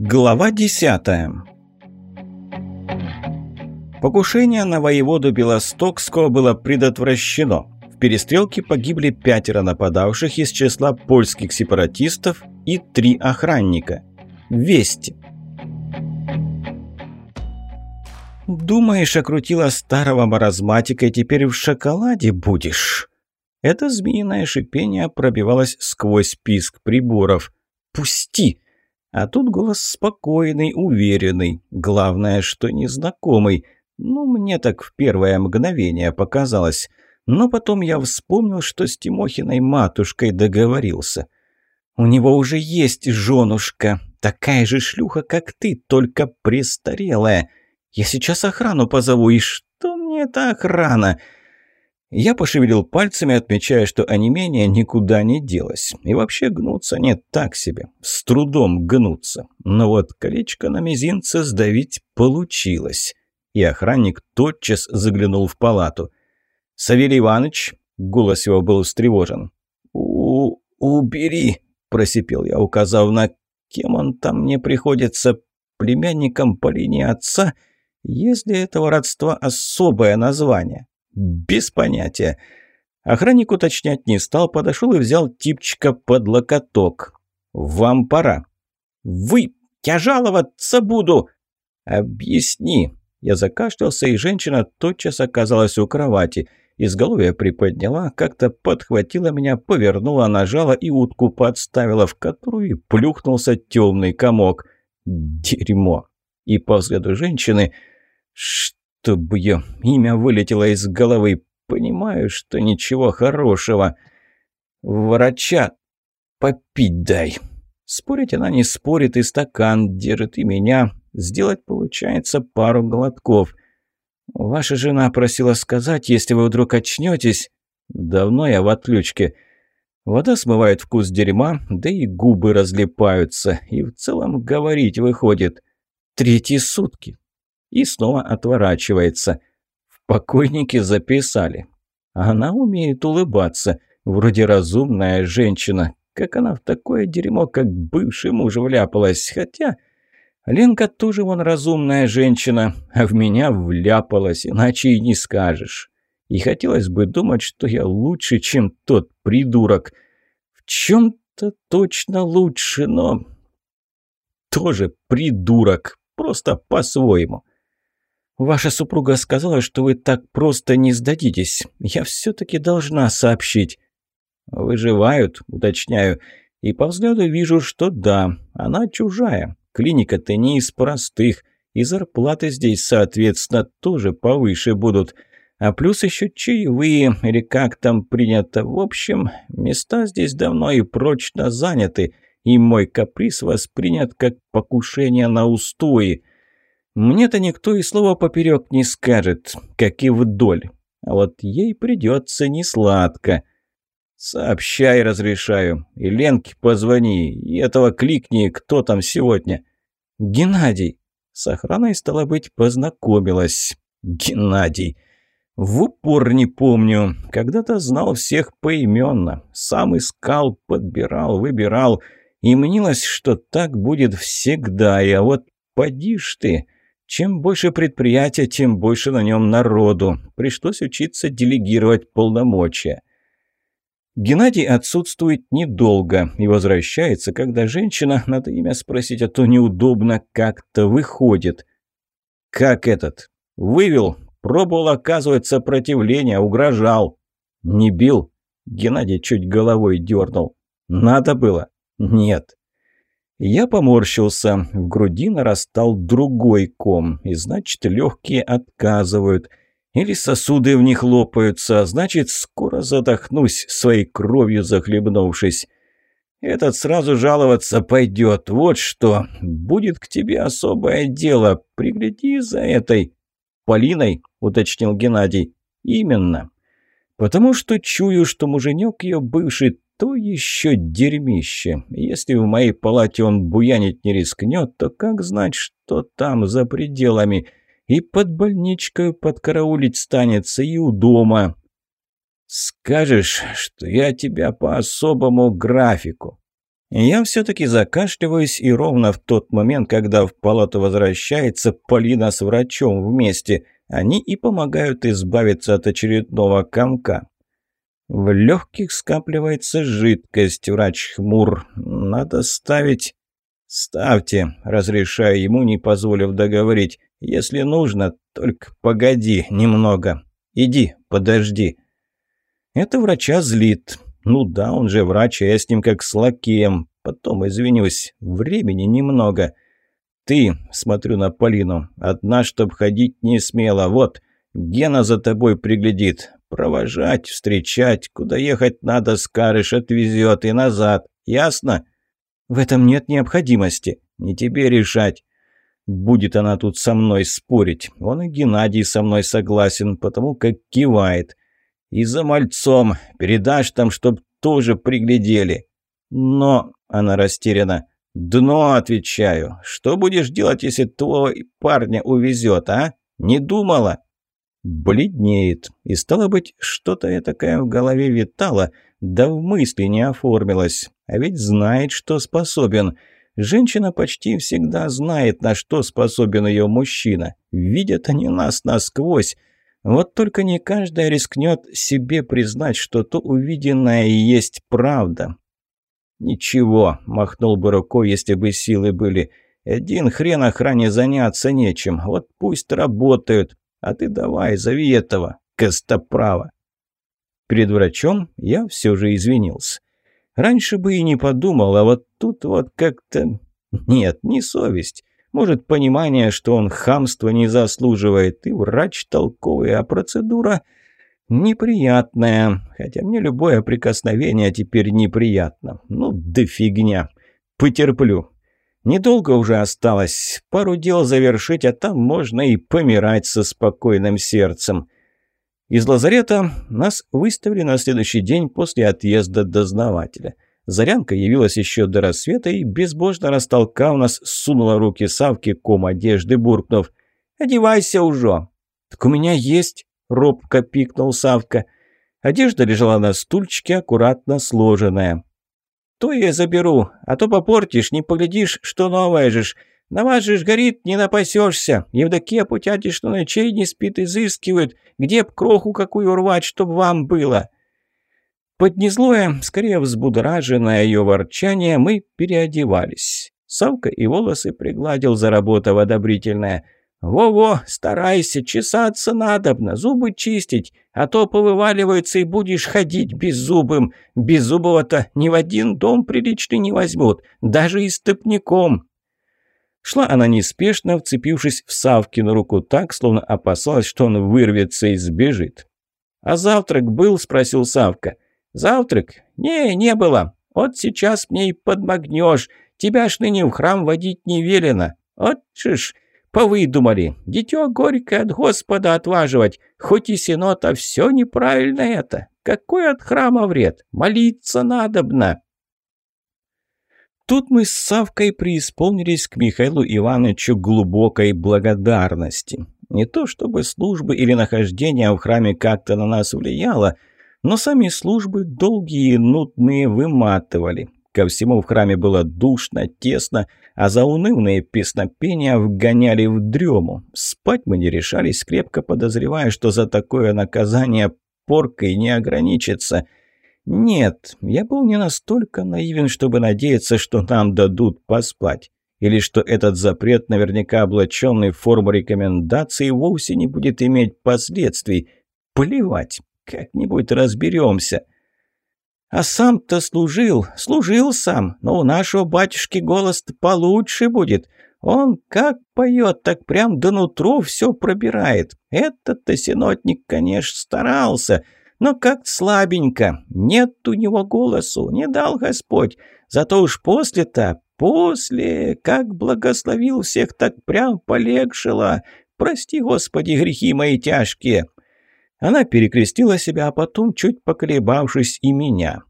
Глава десятая Покушение на воеводу Белостокского было предотвращено. В перестрелке погибли пятеро нападавших из числа польских сепаратистов и три охранника. Вести. «Думаешь, окрутила старого маразматика и теперь в шоколаде будешь?» Это змеиное шипение пробивалось сквозь писк приборов. «Пусти!» А тут голос спокойный, уверенный. Главное, что незнакомый. Ну, мне так в первое мгновение показалось. Но потом я вспомнил, что с Тимохиной матушкой договорился. У него уже есть женушка, такая же шлюха, как ты, только престарелая. Я сейчас охрану позову, и что мне эта охрана?» Я пошевелил пальцами, отмечая, что онемение никуда не делось. И вообще гнуться нет так себе. С трудом гнуться. Но вот колечко на мизинце сдавить получилось. И охранник тотчас заглянул в палату. «Савелий Иванович?» — голос его был встревожен. «У... убери!» — просипел я, указав на... Кем он там мне приходится? Племянником по линии отца? Есть ли этого родства особое название? Без понятия. Охранник уточнять не стал, подошел и взял типчика под локоток. «Вам пора». «Вы! Я жаловаться буду!» «Объясни!» Я закашлялся, и женщина тотчас оказалась у кровати. Изголовье приподняла, как-то подхватила меня, повернула, нажала и утку подставила, в которую плюхнулся темный комок. Дерьмо! И по взгляду женщины... Чтобы ее имя вылетело из головы, понимаю, что ничего хорошего. Врача попить дай. Спорить она не спорит, и стакан держит, и меня. Сделать получается пару глотков. Ваша жена просила сказать, если вы вдруг очнетесь. Давно я в отключке. Вода смывает вкус дерьма, да и губы разлипаются. И в целом говорить выходит. Третьи сутки и снова отворачивается. В покойнике записали. Она умеет улыбаться, вроде разумная женщина. Как она в такое дерьмо, как бывший муж вляпалась, хотя... Ленка тоже вон разумная женщина, а в меня вляпалась, иначе и не скажешь. И хотелось бы думать, что я лучше, чем тот придурок. В чем-то точно лучше, но... Тоже придурок, просто по-своему. «Ваша супруга сказала, что вы так просто не сдадитесь. Я все-таки должна сообщить». «Выживают», — уточняю. «И по взгляду вижу, что да, она чужая. Клиника-то не из простых, и зарплаты здесь, соответственно, тоже повыше будут. А плюс еще чаевые, или как там принято. В общем, места здесь давно и прочно заняты, и мой каприз воспринят как покушение на устои». Мне-то никто и слова поперек не скажет, как и вдоль. А вот ей придется несладко. Сообщай, разрешаю. И Ленке позвони, и этого кликни, кто там сегодня. Геннадий. С охраной, стало быть, познакомилась. Геннадий. В упор не помню. Когда-то знал всех поименно. Сам искал, подбирал, выбирал. И мнилось, что так будет всегда. А вот поди ж ты... Чем больше предприятия, тем больше на нем народу. Пришлось учиться делегировать полномочия. Геннадий отсутствует недолго и возвращается, когда женщина, надо имя спросить, а то неудобно как-то выходит. «Как этот? Вывел. Пробовал оказывать сопротивление, угрожал. Не бил?» Геннадий чуть головой дернул. «Надо было?» «Нет». Я поморщился, в груди нарастал другой ком, и значит, легкие отказывают. Или сосуды в них лопаются, а значит, скоро задохнусь, своей кровью захлебнувшись. Этот сразу жаловаться пойдет. Вот что. Будет к тебе особое дело. Пригляди за этой. Полиной, уточнил Геннадий. Именно. Потому что чую, что муженек ее бывший то еще дерьмище. Если в моей палате он буянить не рискнет, то как знать, что там за пределами? И под больничкой подкараулить станется, и у дома. Скажешь, что я тебя по особому графику. Я все-таки закашливаюсь, и ровно в тот момент, когда в палату возвращается Полина с врачом вместе, они и помогают избавиться от очередного комка. В легких скапливается жидкость, врач хмур. Надо ставить... «Ставьте», — разрешаю ему, не позволив договорить. «Если нужно, только погоди немного. Иди, подожди». Это врача злит. Ну да, он же врач, а я с ним как с лакеем. Потом извинюсь, времени немного. Ты, смотрю на Полину, одна, чтоб ходить не смела. Вот, Гена за тобой приглядит. Провожать, встречать, куда ехать надо, скарыш отвезет и назад. Ясно? В этом нет необходимости. Не тебе решать. Будет она тут со мной спорить. Он и Геннадий со мной согласен, потому как кивает. И за мальцом передашь там, чтоб тоже приглядели. Но, она растеряна, дно, отвечаю. Что будешь делать, если твоего парня увезет, а? Не думала? Бледнеет. И стало быть, что-то я такая в голове витало, да в мысли не оформилось. А ведь знает, что способен. Женщина почти всегда знает, на что способен ее мужчина. Видят они нас насквозь. Вот только не каждая рискнет себе признать, что то увиденное и есть правда. «Ничего», — махнул бы рукой, если бы силы были. «Один хрен охране заняться нечем. Вот пусть работают. А ты давай, зови этого, Костоправа». Перед врачом я все же извинился. Раньше бы и не подумал, а вот тут вот как-то... Нет, не совесть. Может, понимание, что он хамства не заслуживает, и врач толковый, а процедура неприятная. Хотя мне любое прикосновение теперь неприятно. Ну, да фигня. Потерплю. Недолго уже осталось. Пару дел завершить, а там можно и помирать со спокойным сердцем. Из лазарета нас выставили на следующий день после отъезда дознавателя – Зарянка явилась еще до рассвета и, безбожно растолкав нас, сунула руки Савке ком одежды, буркнув. «Одевайся уже!» «Так у меня есть!» — робко пикнул Савка. Одежда лежала на стульчике, аккуратно сложенная. «То я заберу, а то попортишь, не поглядишь, что новое жишь. На вас же ж горит, не напасешься. Евдокия путяти, что ночей не спит, изыскивают. Где б кроху какую рвать, чтоб вам было?» Под незлое, скорее взбудораженное ее ворчание, мы переодевались. Савка и волосы пригладил, заработав одобрительное. «Во-во, старайся, чесаться надобно, зубы чистить, а то повываливаются и будешь ходить беззубым. Беззубого-то ни в один дом приличный не возьмут, даже и стопником». Шла она неспешно, вцепившись в Савкину руку так, словно опасалась, что он вырвется и сбежит. «А завтрак был?» – спросил Савка. – «Завтрак? Не, не было. Вот сейчас мне и подмогнешь. Тебя ж ныне в храм водить не велено. Вот же ж, повыдумали. Дитё горькое от Господа отваживать. Хоть и синод, а все неправильно это. Какой от храма вред? Молиться надобно». Тут мы с Савкой преисполнились к Михаилу Ивановичу глубокой благодарности. Не то чтобы службы или нахождение в храме как-то на нас влияло – но сами службы долгие и нудные выматывали. Ко всему в храме было душно, тесно, а заунывные песнопения вгоняли в дрему. Спать мы не решались, крепко подозревая, что за такое наказание поркой не ограничится. Нет, я был не настолько наивен, чтобы надеяться, что нам дадут поспать. Или что этот запрет, наверняка облаченный в форму рекомендаций, вовсе не будет иметь последствий. Плевать. Как-нибудь разберемся. А сам-то служил, служил сам, но у нашего батюшки голос-то получше будет. Он как поет, так прям до нутру все пробирает. Этот-то синотник, конечно, старался, но как слабенько. Нет у него голосу, не дал Господь. Зато уж после-то, после, как благословил всех, так прям полегшило. Прости, Господи, грехи мои тяжкие. Она перекрестила себя, а потом, чуть поколебавшись, и меня.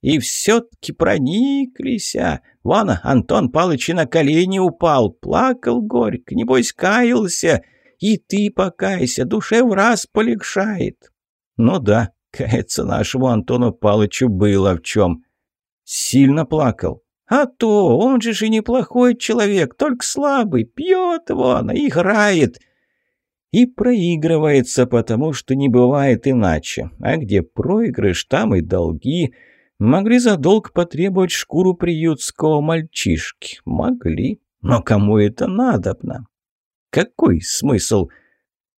И все-таки прониклись. А. Вон, Антон Палыч на колени упал, плакал горько, небось каялся. И ты покайся, душе в раз полегшает. Ну да, каяться нашему Антону Палычу было в чем. Сильно плакал. А то, он же и неплохой человек, только слабый, пьет вон, играет. И проигрывается, потому что не бывает иначе. А где проигрыш, там и долги. Могли за долг потребовать шкуру приютского мальчишки. Могли. Но кому это надобно? Какой смысл?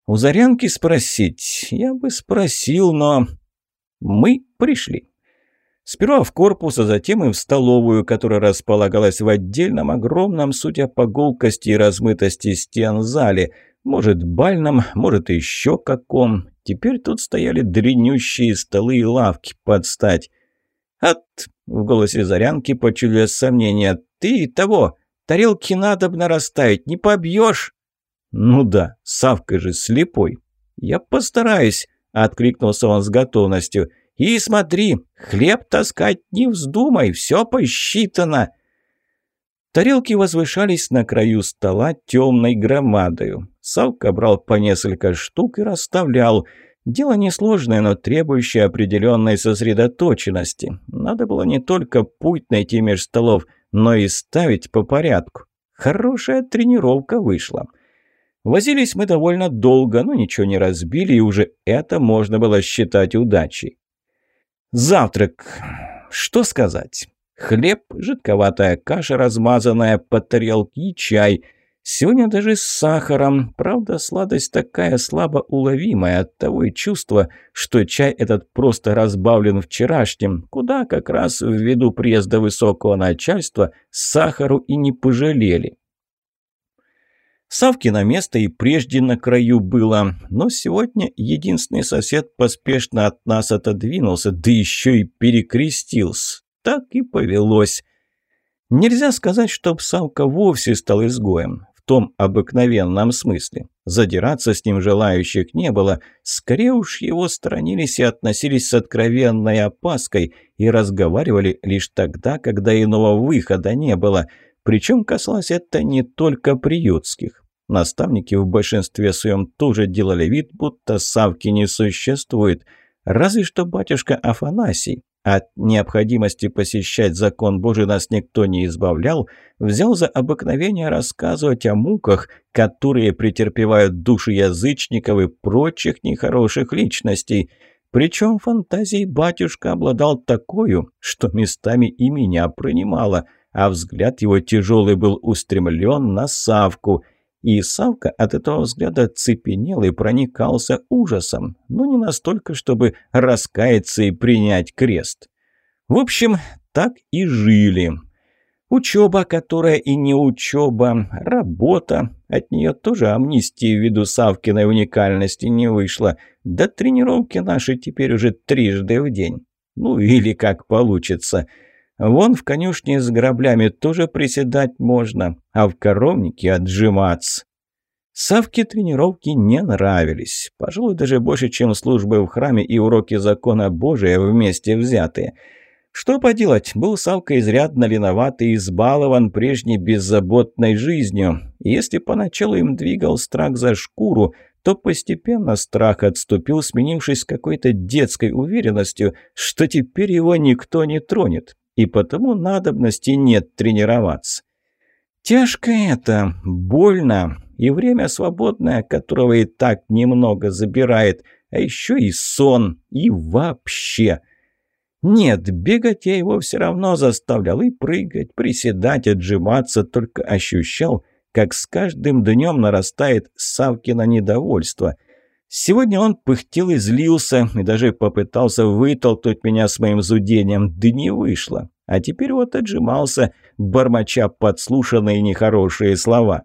У Зарянки спросить? Я бы спросил, но... Мы пришли. Сперва в корпус, а затем и в столовую, которая располагалась в отдельном, огромном, судя по гулкости и размытости стен зале. Может, бальном, может, еще каком. Теперь тут стояли дренющие столы и лавки под стать. «От!» — в голосе Зарянки почулилось сомнение. «Ты того! Тарелки надобно расставить, не побьешь!» «Ну да, Савка же слепой!» «Я постараюсь!» — откликнулся он с готовностью. И смотри, хлеб таскать не вздумай, все посчитано». Тарелки возвышались на краю стола темной громадою. Савка брал по несколько штук и расставлял. Дело несложное, но требующее определенной сосредоточенности. Надо было не только путь найти меж столов, но и ставить по порядку. Хорошая тренировка вышла. Возились мы довольно долго, но ничего не разбили, и уже это можно было считать удачей. Завтрак. Что сказать? Хлеб, жидковатая каша, размазанная по тарелке чай. Сегодня даже с сахаром. Правда, сладость такая слабо уловимая от того и чувства, что чай этот просто разбавлен вчерашним, куда как раз ввиду приезда высокого начальства сахару и не пожалели. Савки на место и прежде на краю было, но сегодня единственный сосед поспешно от нас отодвинулся, да еще и перекрестился. Так и повелось. Нельзя сказать, что Савка вовсе стал изгоем, том обыкновенном смысле. Задираться с ним желающих не было, скорее уж его сторонились и относились с откровенной опаской и разговаривали лишь тогда, когда иного выхода не было. Причем касалось это не только приютских. Наставники в большинстве своем тоже делали вид, будто Савки не существует. Разве что батюшка Афанасий, от необходимости посещать закон Божий нас никто не избавлял, взял за обыкновение рассказывать о муках, которые претерпевают души язычников и прочих нехороших личностей. Причем фантазией батюшка обладал такую, что местами и меня принимало, а взгляд его тяжелый был устремлен на Савку – и Савка от этого взгляда цепенел и проникался ужасом, но не настолько, чтобы раскаяться и принять крест. В общем, так и жили. Учеба, которая и не учеба, работа. От нее тоже амнистии ввиду Савкиной уникальности не вышло. Да тренировки наши теперь уже трижды в день. Ну или как получится – Вон в конюшне с граблями тоже приседать можно, а в коровнике отжиматься. Савке тренировки не нравились. Пожалуй, даже больше, чем службы в храме и уроки закона Божия вместе взятые. Что поделать, был Савка изрядно виноват и избалован прежней беззаботной жизнью. если поначалу им двигал страх за шкуру, то постепенно страх отступил, сменившись какой-то детской уверенностью, что теперь его никто не тронет и потому надобности нет тренироваться. Тяжко это, больно, и время свободное, которого и так немного забирает, а еще и сон, и вообще. Нет, бегать я его все равно заставлял и прыгать, приседать, отжиматься, только ощущал, как с каждым днем нарастает Савкино недовольство. Сегодня он пыхтел и злился, и даже попытался вытолкнуть меня с моим зудением, да не вышло. А теперь вот отжимался, бормоча подслушанные нехорошие слова.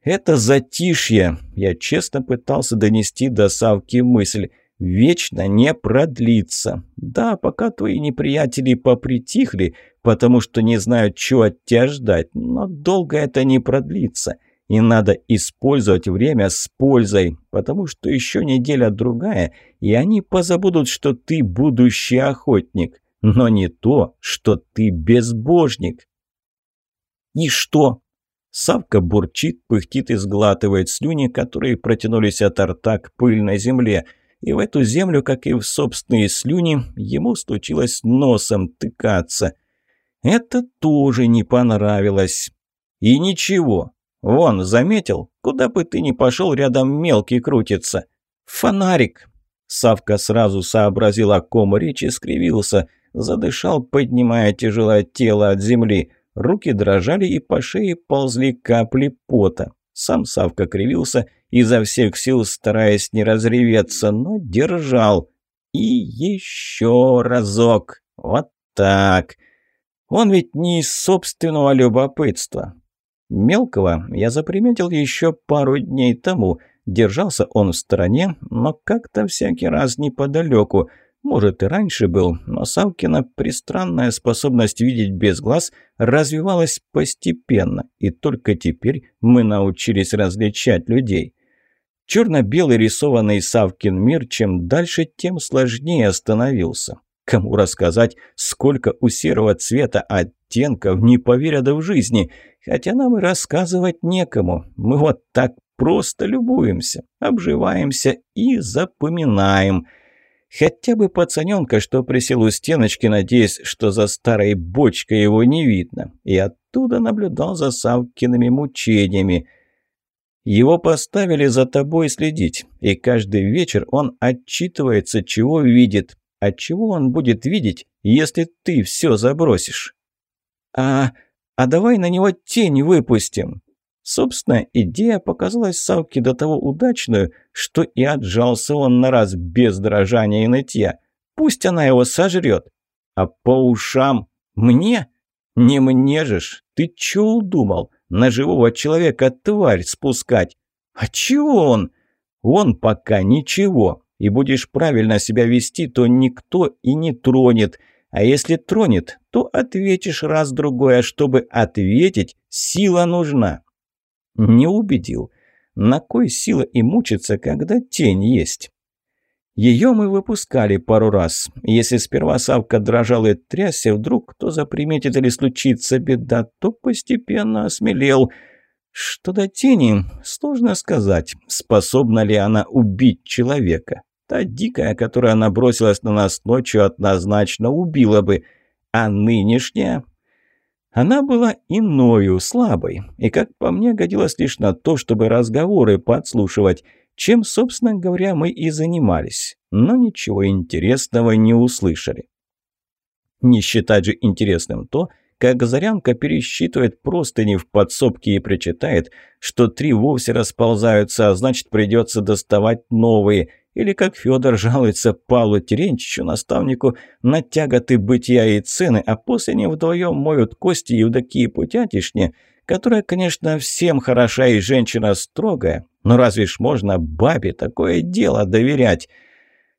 «Это затишье!» Я честно пытался донести до Савки мысль. «Вечно не продлится. Да, пока твои неприятели попритихли, потому что не знают, чего от тебя ждать, но долго это не продлится». И надо использовать время с пользой, потому что еще неделя-другая, и они позабудут, что ты будущий охотник. Но не то, что ты безбожник. И что? Савка бурчит, пыхтит и сглатывает слюни, которые протянулись от рта к пыльной земле. И в эту землю, как и в собственные слюни, ему случилось носом тыкаться – Это тоже не понравилось. И ничего. Вон, заметил? Куда бы ты ни пошел, рядом мелкий крутится. Фонарик. Савка сразу сообразил, о ком речь и скривился. Задышал, поднимая тяжелое тело от земли. Руки дрожали и по шее ползли капли пота. Сам Савка кривился, изо всех сил стараясь не разреветься, но держал. И еще разок. Вот так. Он ведь не из собственного любопытства. Мелкого я заприметил еще пару дней тому. Держался он в стороне, но как-то всякий раз неподалеку. Может, и раньше был, но Савкина пристранная способность видеть без глаз развивалась постепенно, и только теперь мы научились различать людей. Черно-белый рисованный Савкин мир чем дальше, тем сложнее становился. Кому рассказать, сколько у серого цвета оттенков, не поверят в жизни. Хотя нам и рассказывать некому. Мы вот так просто любуемся, обживаемся и запоминаем. Хотя бы пацаненка, что присел у стеночки, надеясь, что за старой бочкой его не видно. И оттуда наблюдал за Савкиными мучениями. Его поставили за тобой следить, и каждый вечер он отчитывается, чего видит, а чего он будет видеть, если ты все забросишь? А, а давай на него тень выпустим. Собственно, идея показалась Савке до того удачную, что и отжался он на раз без дрожания и нытья. Пусть она его сожрет. А по ушам? Мне? Не мне же ж. Ты чё удумал? На живого человека тварь спускать? А чего он? Он пока ничего и будешь правильно себя вести, то никто и не тронет. А если тронет, то ответишь раз-другой, а чтобы ответить, сила нужна. Не убедил. На кой сила и мучиться, когда тень есть? Ее мы выпускали пару раз. Если сперва Савка дрожал и трясся, вдруг кто заприметит или случится беда, то постепенно осмелел – что до тени, сложно сказать, способна ли она убить человека. Та дикая, которая набросилась на нас ночью, однозначно убила бы. А нынешняя... Она была иною, слабой, и, как по мне, годилась лишь на то, чтобы разговоры подслушивать, чем, собственно говоря, мы и занимались, но ничего интересного не услышали. Не считать же интересным то, как Зарянка пересчитывает простыни в подсобке и причитает, что три вовсе расползаются, а значит придется доставать новые – или как Федор жалуется Павлу Терентьевичу, наставнику, на тяготы бытия и цены, а после они вдвоем моют кости Евдокии Путятишне, которая, конечно, всем хороша и женщина строгая, но разве ж можно бабе такое дело доверять?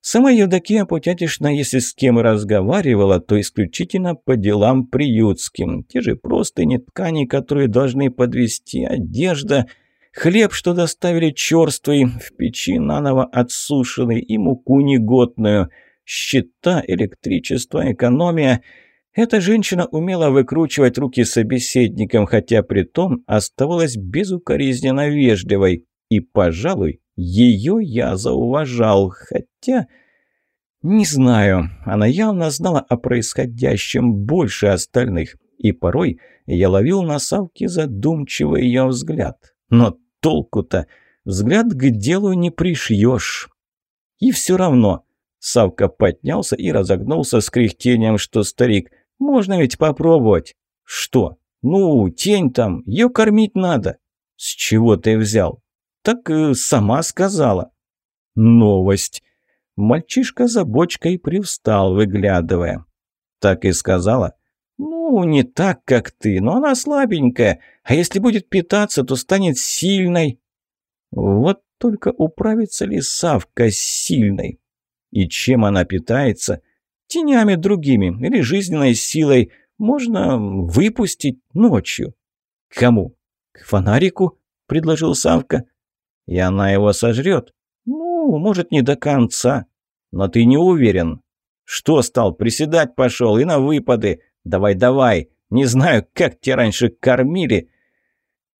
Сама Евдокия Путятишна, если с кем разговаривала, то исключительно по делам приютским. Те же простыни, ткани, которые должны подвести, одежда – Хлеб, что доставили черствый, в печи наново отсушенный и муку негодную. Счета, электричество, экономия. Эта женщина умела выкручивать руки собеседникам, хотя при том оставалась безукоризненно вежливой. И, пожалуй, ее я зауважал, хотя... Не знаю, она явно знала о происходящем больше остальных, и порой я ловил на Савке задумчивый ее взгляд. Но толку-то? Взгляд к делу не пришьешь. И все равно. Савка поднялся и разогнулся с кряхтением, что старик. Можно ведь попробовать. Что? Ну, тень там, ее кормить надо. С чего ты взял? Так сама сказала. Новость. Мальчишка за бочкой привстал, выглядывая. Так и сказала. «Ну, не так, как ты, но она слабенькая, а если будет питаться, то станет сильной». Вот только управится ли Савка с сильной? И чем она питается? Тенями другими или жизненной силой можно выпустить ночью. Кому? К фонарику, предложил Савка. И она его сожрет. Ну, может, не до конца. Но ты не уверен. Что стал, приседать пошел и на выпады. Давай, давай. Не знаю, как тебя раньше кормили.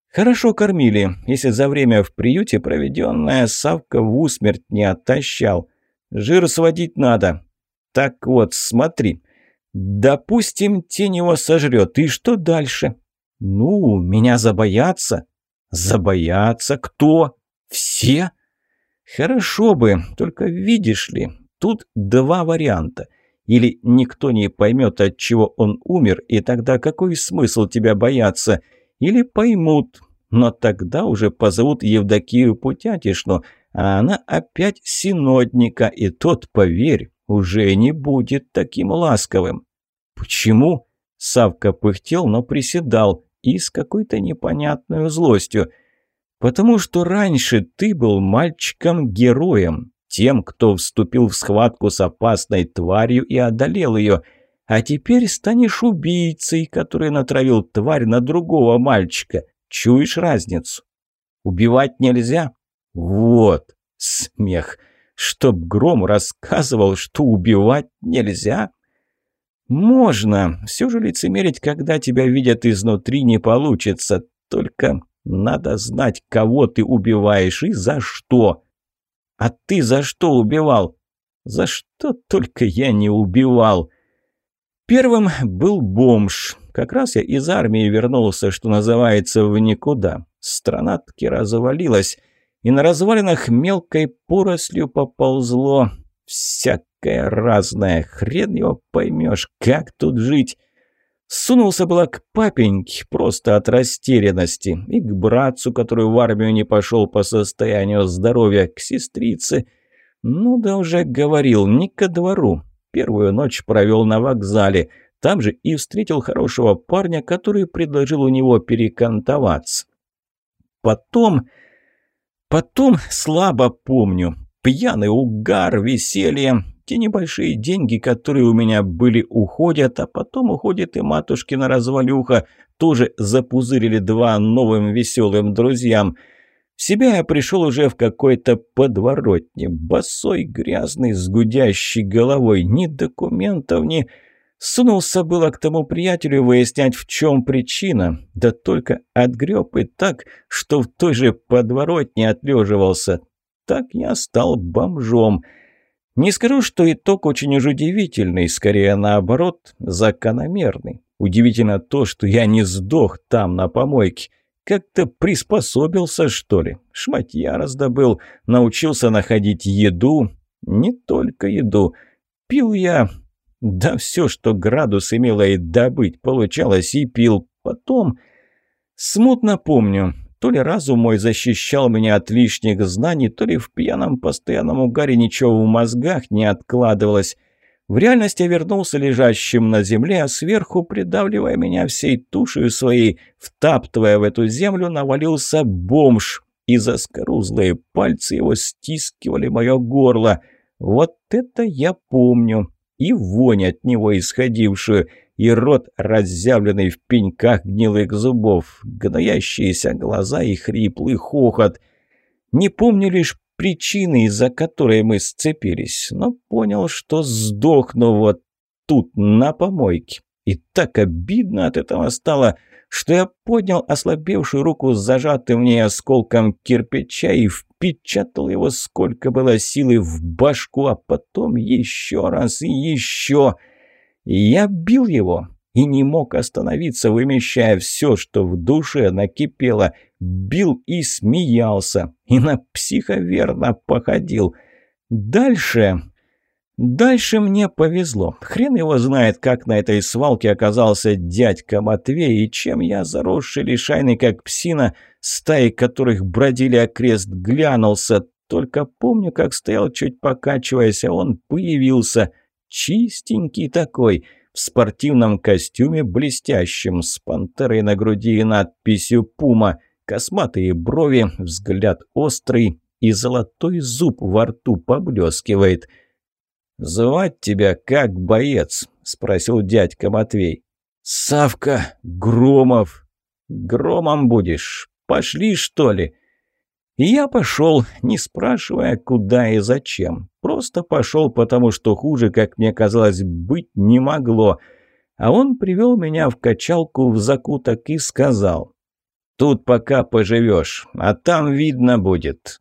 Хорошо кормили, если за время в приюте проведенная Савка в усмерть не оттащал. Жир сводить надо. Так вот, смотри. Допустим, тень его сожрет, и что дальше? Ну, меня забоятся. Забоятся кто? Все? Хорошо бы, только видишь ли, тут два варианта. Или никто не поймет, от чего он умер, и тогда какой смысл тебя бояться? Или поймут, но тогда уже позовут Евдокию Путятишну, а она опять синодника, и тот, поверь, уже не будет таким ласковым. «Почему?» Савка пыхтел, но приседал и с какой-то непонятной злостью. «Потому что раньше ты был мальчиком-героем, тем, кто вступил в схватку с опасной тварью и одолел ее, а теперь станешь убийцей, который натравил тварь на другого мальчика. Чуешь разницу? Убивать нельзя? Вот, смех. Чтоб Гром рассказывал, что убивать нельзя?» «Можно. Все же лицемерить, когда тебя видят изнутри, не получится. Только надо знать, кого ты убиваешь и за что. А ты за что убивал? За что только я не убивал?» Первым был бомж. Как раз я из армии вернулся, что называется, в никуда. Страна таки развалилась, и на развалинах мелкой порослью поползло всякое разное. Хрен его поймешь, как тут жить. Сунулся было к папеньке просто от растерянности, и к братцу, который в армию не пошел по состоянию здоровья, к сестрице. Ну да уже говорил, не ко двору. Первую ночь провел на вокзале. Там же и встретил хорошего парня, который предложил у него перекантоваться. Потом... Потом слабо помню. Пьяный угар, веселье. Те небольшие деньги, которые у меня были, уходят, а потом уходит и матушкина развалюха. Тоже запузырили два новым веселым друзьям. В себя я пришел уже в какой-то подворотне. Босой, грязный, с гудящей головой. Ни документов, ни... Сунулся было к тому приятелю выяснять, в чем причина, да только отгреб и так, что в той же подворотне отлеживался. Так я стал бомжом. Не скажу, что итог очень уж удивительный, скорее наоборот, закономерный. Удивительно то, что я не сдох там, на помойке. Как-то приспособился, что ли. Шматья раздобыл, научился находить еду. Не только еду. Пил я да все, что градус имело и добыть, получалось и пил. Потом... Смутно помню, то ли разум мой защищал меня от лишних знаний, то ли в пьяном постоянном угаре ничего в мозгах не откладывалось. В реальности я вернулся лежащим на земле, а сверху, придавливая меня всей тушью своей, втаптывая в эту землю, навалился бомж, и заскорузлые пальцы его стискивали мое горло. Вот это я помню и вонь от него исходившую, и рот, разъявленный в пеньках гнилых зубов, гноящиеся глаза и хриплый хохот. Не помню лишь причины, из-за которой мы сцепились, но понял, что сдохну вот тут, на помойке. И так обидно от этого стало, что я поднял ослабевшую руку с зажатым в ней осколком кирпича и впечатал его сколько было силы в башку, а потом еще раз и еще. Я бил его и не мог остановиться, вымещая все, что в душе накипело. Бил и смеялся, и на психоверно походил. Дальше... Дальше мне повезло. Хрен его знает, как на этой свалке оказался дядька Матвей, и чем я, заросший лишайный, как псина, стаи которых бродили окрест, глянулся. Только помню, как стоял, чуть покачиваясь, а он появился. Чистенький такой, в спортивном костюме блестящем, с пантерой на груди и надписью «Пума», косматые брови, взгляд острый и золотой зуб во рту поблескивает – «Звать тебя как боец?» – спросил дядька Матвей. «Савка Громов». «Громом будешь? Пошли, что ли?» И я пошел, не спрашивая, куда и зачем. Просто пошел, потому что хуже, как мне казалось, быть не могло. А он привел меня в качалку в закуток и сказал, «Тут пока поживешь, а там видно будет».